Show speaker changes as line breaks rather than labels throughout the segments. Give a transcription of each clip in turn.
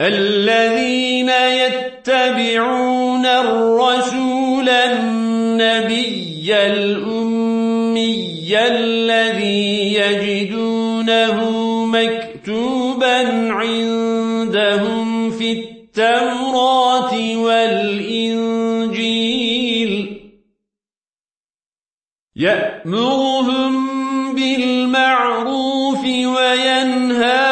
الذين يتبعون الرسول النبي الأمي الذي يجدونه مكتوبا عندهم في التوراة والإنجيل يأمرهم بالمعروف وينهاهم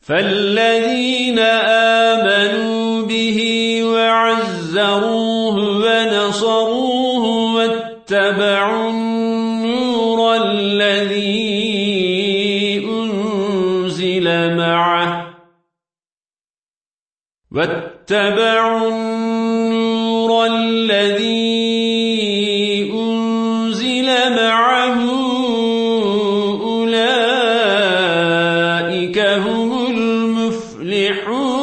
فالذين آمنوا به وعزروه ونصروه واتبعوا النور الذي أنزل معه واتبعوا النور الذي أولئك هم المفلحون.